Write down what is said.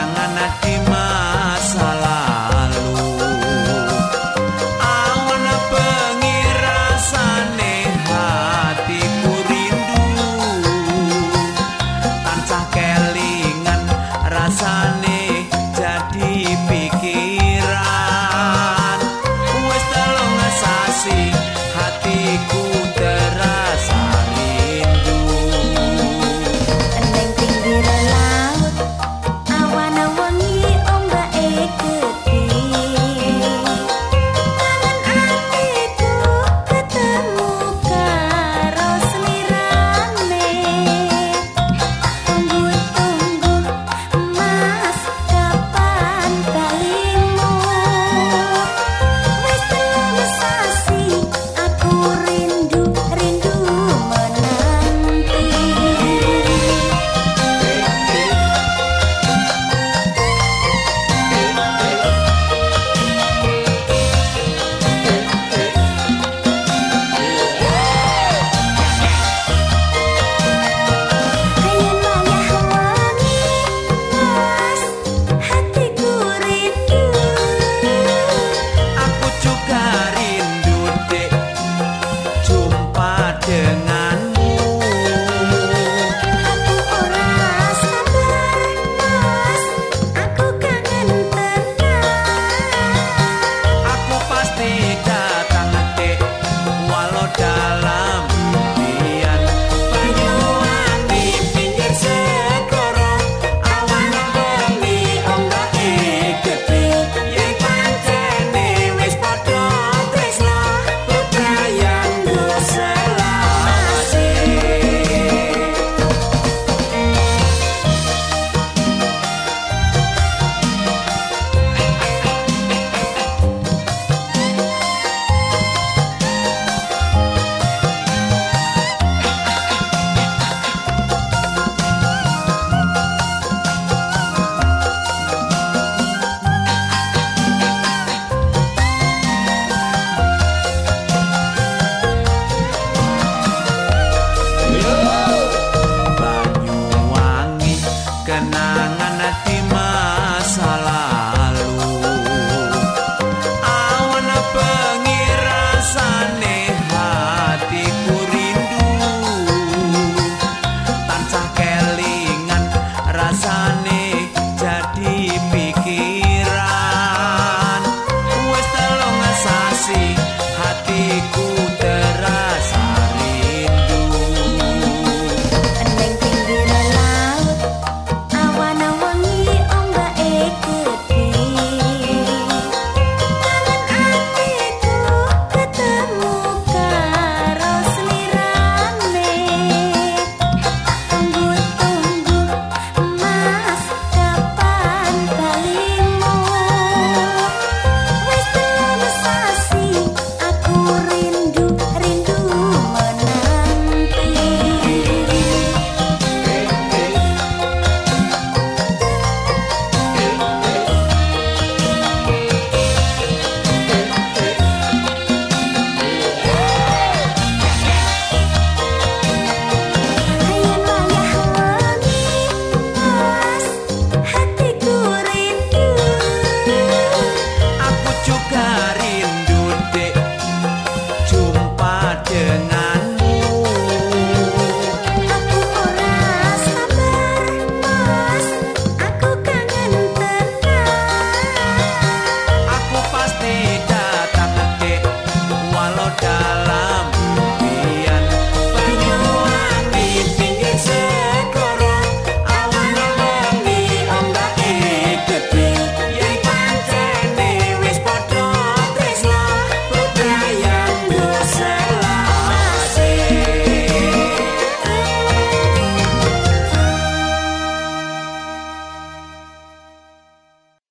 tangan nanti masalah. Dalla